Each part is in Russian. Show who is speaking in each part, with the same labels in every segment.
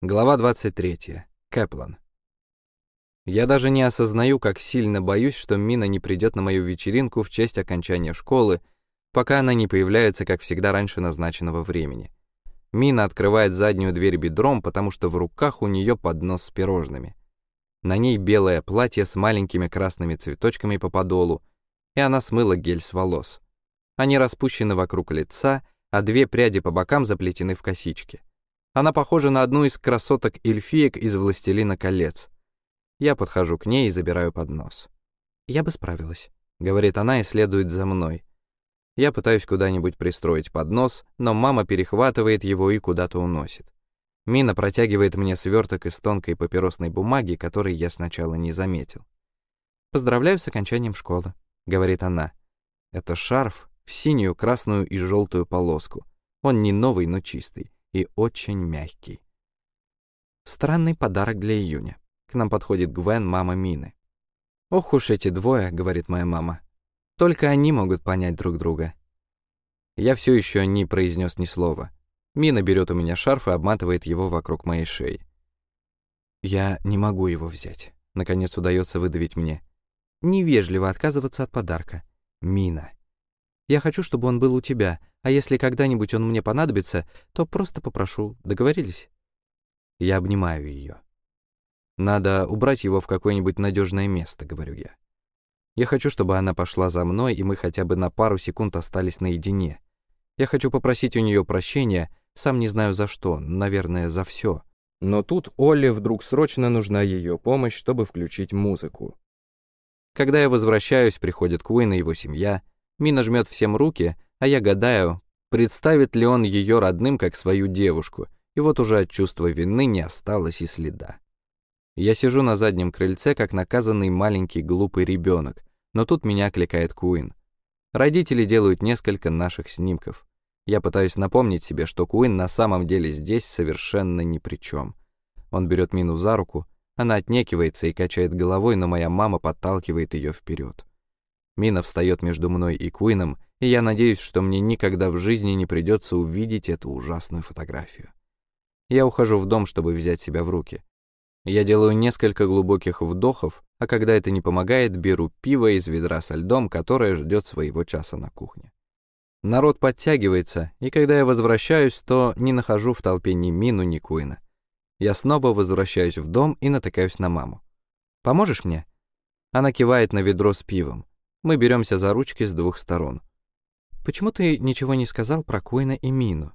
Speaker 1: Глава 23. Кэплан. Я даже не осознаю, как сильно боюсь, что Мина не придет на мою вечеринку в честь окончания школы, пока она не появляется, как всегда, раньше назначенного времени. Мина открывает заднюю дверь бедром, потому что в руках у нее поднос с пирожными. На ней белое платье с маленькими красными цветочками по подолу, и она смыла гель с волос. Они распущены вокруг лица, а две пряди по бокам заплетены в косички. Она похожа на одну из красоток-эльфиек из «Властелина колец». Я подхожу к ней и забираю поднос. «Я бы справилась», — говорит она и следует за мной. Я пытаюсь куда-нибудь пристроить поднос, но мама перехватывает его и куда-то уносит. Мина протягивает мне сверток из тонкой папиросной бумаги, который я сначала не заметил. «Поздравляю с окончанием школы», — говорит она. Это шарф в синюю, красную и желтую полоску. Он не новый, но чистый и очень мягкий. Странный подарок для июня. К нам подходит Гвен, мама Мины. «Ох уж эти двое», — говорит моя мама. «Только они могут понять друг друга». Я все еще не произнес ни слова. Мина берет у меня шарф и обматывает его вокруг моей шеи. «Я не могу его взять», — наконец удается выдавить мне. «Невежливо отказываться от подарка. Мина». Я хочу, чтобы он был у тебя, а если когда-нибудь он мне понадобится, то просто попрошу. Договорились?» Я обнимаю ее. «Надо убрать его в какое-нибудь надежное место», — говорю я. Я хочу, чтобы она пошла за мной, и мы хотя бы на пару секунд остались наедине. Я хочу попросить у нее прощения, сам не знаю за что, наверное, за все. Но тут Олли вдруг срочно нужна ее помощь, чтобы включить музыку. Когда я возвращаюсь, приходит Куин и его семья — Мина жмет всем руки, а я гадаю, представит ли он ее родным как свою девушку, и вот уже от чувства вины не осталось и следа. Я сижу на заднем крыльце, как наказанный маленький глупый ребенок, но тут меня кликает Куин. Родители делают несколько наших снимков. Я пытаюсь напомнить себе, что Куин на самом деле здесь совершенно ни при чем. Он берет Мину за руку, она отнекивается и качает головой, но моя мама подталкивает ее вперед. Мина встает между мной и Куином, и я надеюсь, что мне никогда в жизни не придется увидеть эту ужасную фотографию. Я ухожу в дом, чтобы взять себя в руки. Я делаю несколько глубоких вдохов, а когда это не помогает, беру пиво из ведра со льдом, которое ждет своего часа на кухне. Народ подтягивается, и когда я возвращаюсь, то не нахожу в толпе ни Мину, ни Куина. Я снова возвращаюсь в дом и натыкаюсь на маму. «Поможешь мне?» Она кивает на ведро с пивом. Мы беремся за ручки с двух сторон. «Почему ты ничего не сказал про Куина и Мину?»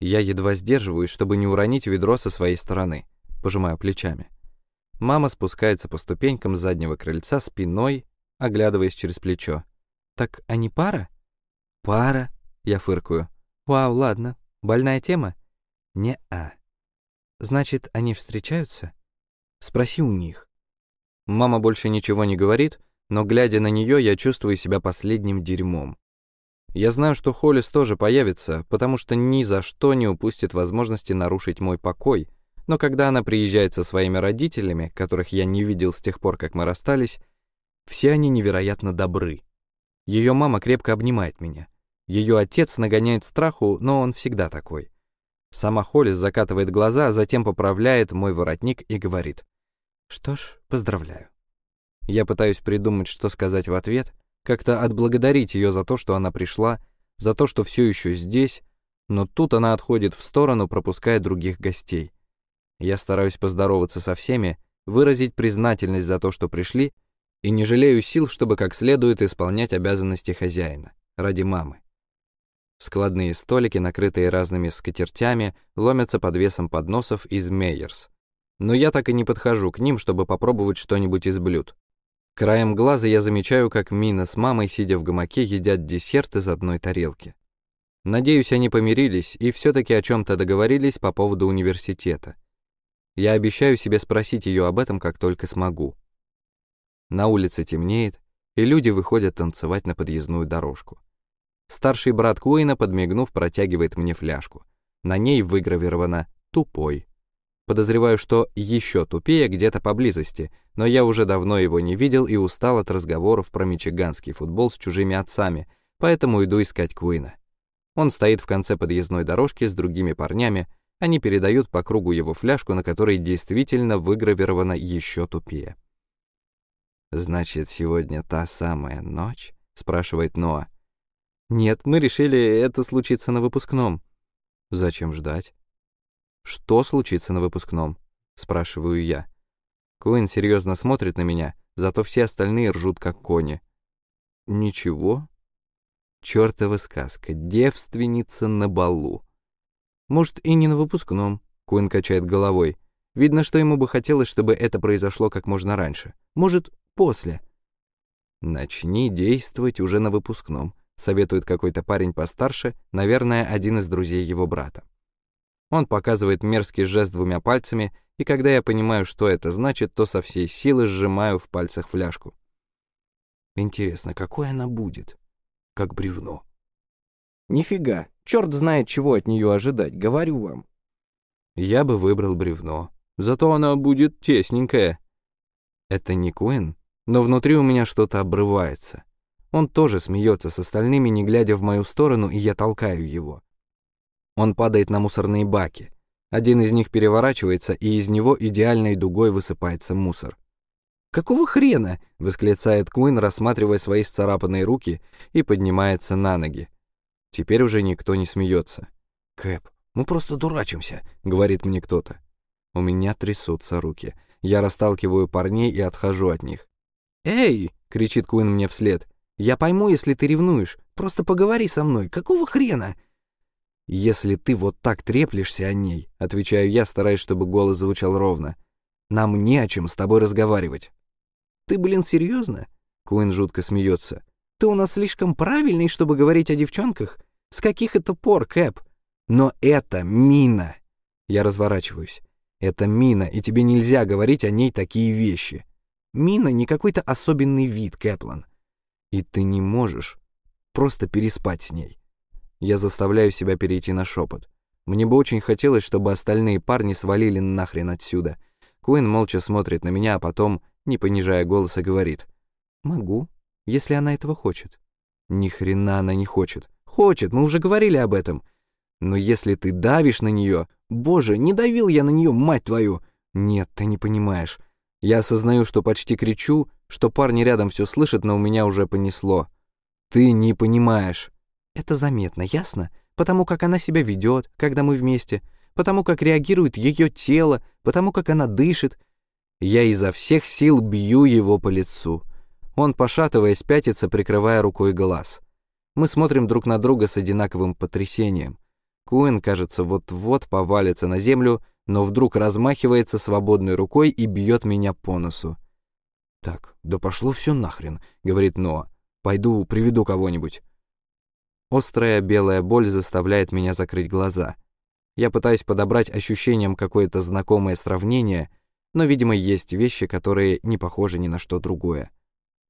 Speaker 1: Я едва сдерживаюсь, чтобы не уронить ведро со своей стороны. Пожимаю плечами. Мама спускается по ступенькам заднего крыльца спиной, оглядываясь через плечо. «Так они пара?» «Пара?» — я фыркаю. «Вау, ладно. Больная тема?» «Не-а». «Значит, они встречаются?» «Спроси у них». Мама больше ничего не говорит, но, глядя на нее, я чувствую себя последним дерьмом. Я знаю, что Холлис тоже появится, потому что ни за что не упустит возможности нарушить мой покой, но когда она приезжает со своими родителями, которых я не видел с тех пор, как мы расстались, все они невероятно добры. Ее мама крепко обнимает меня. Ее отец нагоняет страху, но он всегда такой. Сама Холлис закатывает глаза, а затем поправляет мой воротник и говорит. «Что ж, поздравляю». Я пытаюсь придумать, что сказать в ответ, как-то отблагодарить ее за то, что она пришла, за то, что все еще здесь, но тут она отходит в сторону, пропуская других гостей. Я стараюсь поздороваться со всеми, выразить признательность за то, что пришли, и не жалею сил, чтобы как следует исполнять обязанности хозяина, ради мамы. Складные столики, накрытые разными скатертями, ломятся под весом подносов из Мейерс. Но я так и не подхожу к ним, чтобы попробовать что-нибудь из блюд. Краем глаза я замечаю, как Мина с мамой, сидя в гамаке, едят десерт из одной тарелки. Надеюсь, они помирились и все-таки о чем-то договорились по поводу университета. Я обещаю себе спросить ее об этом, как только смогу. На улице темнеет, и люди выходят танцевать на подъездную дорожку. Старший брат Куина, подмигнув, протягивает мне фляжку. На ней выгравировано «Тупой». Подозреваю, что еще тупее где-то поблизости, но я уже давно его не видел и устал от разговоров про мичиганский футбол с чужими отцами, поэтому иду искать Куина. Он стоит в конце подъездной дорожки с другими парнями, Они передают по кругу его фляжку, на которой действительно выгравировано еще тупее. «Значит, сегодня та самая ночь?» — спрашивает Ноа. «Нет, мы решили, это случится на выпускном». «Зачем ждать?» «Что случится на выпускном?» — спрашиваю я. Куин серьезно смотрит на меня, зато все остальные ржут как кони. «Ничего?» Чёртова сказка, девственница на балу. Может, и не на выпускном, Куин качает головой. Видно, что ему бы хотелось, чтобы это произошло как можно раньше. Может, после. Начни действовать уже на выпускном, советует какой-то парень постарше, наверное, один из друзей его брата. Он показывает мерзкий жест двумя пальцами, и когда я понимаю, что это значит, то со всей силы сжимаю в пальцах фляжку. Интересно, какой она будет? Как бревно. Нифига, черт знает, чего от нее ожидать, говорю вам. Я бы выбрал бревно, зато она будет тесненькая. Это не Куин, но внутри у меня что-то обрывается. Он тоже смеется с остальными, не глядя в мою сторону, и я толкаю его. Он падает на мусорные баки. Один из них переворачивается, и из него идеальной дугой высыпается мусор. «Какого хрена?» — восклицает Куин, рассматривая свои сцарапанные руки, и поднимается на ноги. Теперь уже никто не смеется. «Кэп, мы просто дурачимся», — говорит мне кто-то. У меня трясутся руки. Я расталкиваю парней и отхожу от них. «Эй!» — кричит Куин мне вслед. «Я пойму, если ты ревнуешь. Просто поговори со мной. Какого хрена?» «Если ты вот так треплешься о ней», — отвечаю я, стараясь, чтобы голос звучал ровно, «нам не о чем с тобой разговаривать». «Ты, блин, серьезно?» — Куин жутко смеется. «Ты у нас слишком правильный, чтобы говорить о девчонках? С каких это пор, Кэп? Но это мина!» Я разворачиваюсь. «Это мина, и тебе нельзя говорить о ней такие вещи. Мина не какой-то особенный вид, Кэплан. И ты не можешь просто переспать с ней. Я заставляю себя перейти на шепот. Мне бы очень хотелось, чтобы остальные парни свалили нахрен отсюда. Куин молча смотрит на меня, а потом, не понижая голоса, говорит. «Могу, если она этого хочет». «Ни хрена она не хочет». «Хочет, мы уже говорили об этом». «Но если ты давишь на нее...» «Боже, не давил я на нее, мать твою!» «Нет, ты не понимаешь. Я осознаю, что почти кричу, что парни рядом все слышат, но у меня уже понесло. Ты не понимаешь». Это заметно, ясно? Потому как она себя ведет, когда мы вместе, потому как реагирует ее тело, потому как она дышит. Я изо всех сил бью его по лицу. Он, пошатываясь, пятится, прикрывая рукой глаз. Мы смотрим друг на друга с одинаковым потрясением. Куин, кажется, вот-вот повалится на землю, но вдруг размахивается свободной рукой и бьет меня по носу. «Так, да пошло все нахрен», — говорит Ноа. «Пойду приведу кого-нибудь». Острая белая боль заставляет меня закрыть глаза. Я пытаюсь подобрать ощущением какое-то знакомое сравнение, но, видимо, есть вещи, которые не похожи ни на что другое.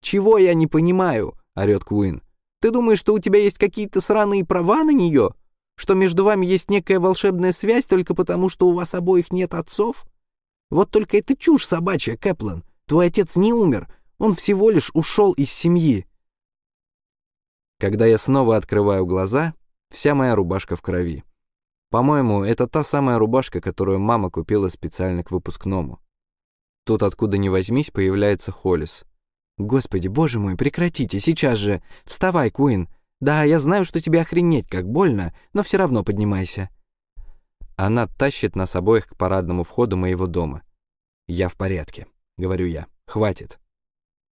Speaker 1: «Чего я не понимаю?» — орёт Куин. «Ты думаешь, что у тебя есть какие-то сраные права на нее? Что между вами есть некая волшебная связь только потому, что у вас обоих нет отцов? Вот только это чушь собачья, Кэплан. Твой отец не умер, он всего лишь ушел из семьи. Когда я снова открываю глаза, вся моя рубашка в крови. По-моему, это та самая рубашка, которую мама купила специально к выпускному. Тут откуда ни возьмись появляется Холлис. «Господи, боже мой, прекратите, сейчас же! Вставай, Куин! Да, я знаю, что тебе охренеть как больно, но все равно поднимайся!» Она тащит нас обоих к парадному входу моего дома. «Я в порядке», — говорю я. «Хватит».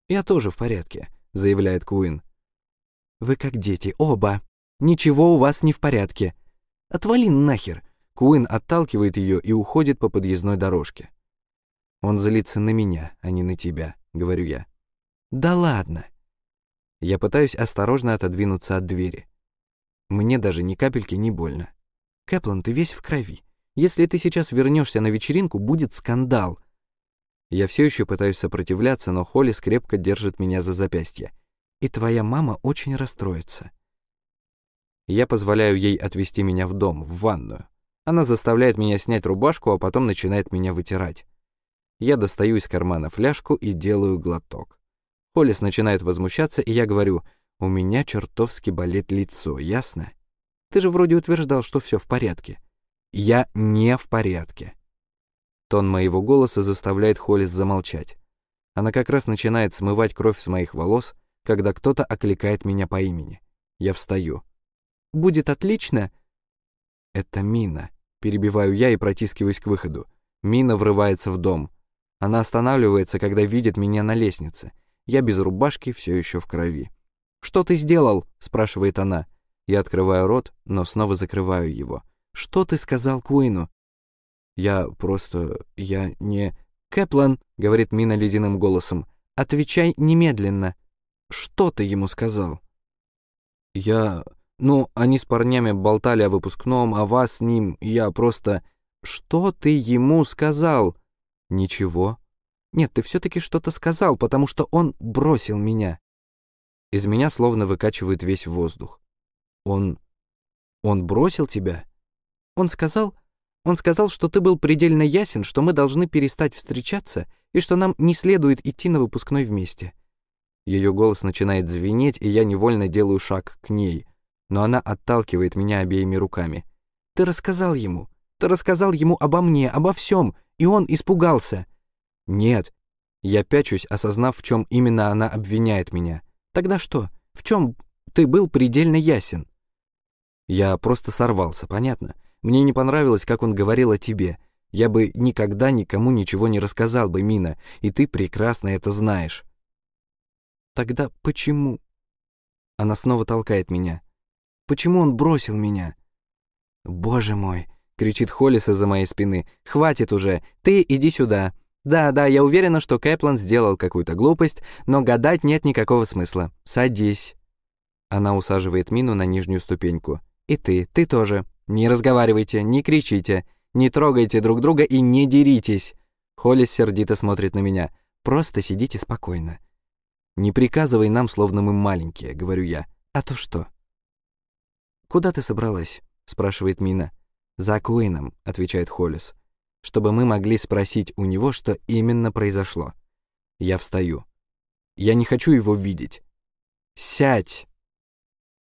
Speaker 1: «Я тоже в порядке», — заявляет Куин. Вы как дети, оба. Ничего у вас не в порядке. Отвали нахер. Куин отталкивает ее и уходит по подъездной дорожке. Он злится на меня, а не на тебя, говорю я. Да ладно. Я пытаюсь осторожно отодвинуться от двери. Мне даже ни капельки не больно. Кэплан, ты весь в крови. Если ты сейчас вернешься на вечеринку, будет скандал. Я все еще пытаюсь сопротивляться, но Холли скрепко держит меня за запястье и твоя мама очень расстроится. Я позволяю ей отвезти меня в дом, в ванную. Она заставляет меня снять рубашку, а потом начинает меня вытирать. Я достаю из кармана фляжку и делаю глоток. Холлис начинает возмущаться, и я говорю, «У меня чертовски болит лицо, ясно? Ты же вроде утверждал, что все в порядке». Я не в порядке. Тон моего голоса заставляет Холлис замолчать. Она как раз начинает смывать кровь с моих волос, когда кто-то окликает меня по имени. Я встаю. «Будет отлично!» «Это Мина», — перебиваю я и протискиваюсь к выходу. Мина врывается в дом. Она останавливается, когда видит меня на лестнице. Я без рубашки, все еще в крови. «Что ты сделал?» — спрашивает она. Я открываю рот, но снова закрываю его. «Что ты сказал Куину?» «Я просто... я не...» «Кэплан», — говорит Мина ледяным голосом, — «отвечай немедленно». «Что ты ему сказал?» «Я... ну, они с парнями болтали о выпускном, а вас с ним, я просто...» «Что ты ему сказал?» «Ничего». «Нет, ты все-таки что-то сказал, потому что он бросил меня». Из меня словно выкачивает весь воздух. Он... он бросил тебя? Он сказал... Он сказал, что ты был предельно ясен, что мы должны перестать встречаться и что нам не следует идти на выпускной вместе. Ее голос начинает звенеть, и я невольно делаю шаг к ней, но она отталкивает меня обеими руками. «Ты рассказал ему. Ты рассказал ему обо мне, обо всем, и он испугался». «Нет». Я пячусь, осознав, в чем именно она обвиняет меня. «Тогда что? В чем ты был предельно ясен?» Я просто сорвался, понятно? Мне не понравилось, как он говорил о тебе. Я бы никогда никому ничего не рассказал бы, Мина, и ты прекрасно это знаешь. Тогда почему? Она снова толкает меня. Почему он бросил меня? Боже мой, кричит Холлис из-за моей спины. Хватит уже, ты иди сюда. Да, да, я уверена, что Кэплан сделал какую-то глупость, но гадать нет никакого смысла. Садись. Она усаживает Мину на нижнюю ступеньку. И ты, ты тоже. Не разговаривайте, не кричите, не трогайте друг друга и не деритесь. Холлис сердито смотрит на меня. Просто сидите спокойно. Не приказывай нам, словно мы маленькие, говорю я. А то что? Куда ты собралась? спрашивает Мина. За Куином, отвечает Холлис. Чтобы мы могли спросить у него, что именно произошло. Я встаю. Я не хочу его видеть. Сядь!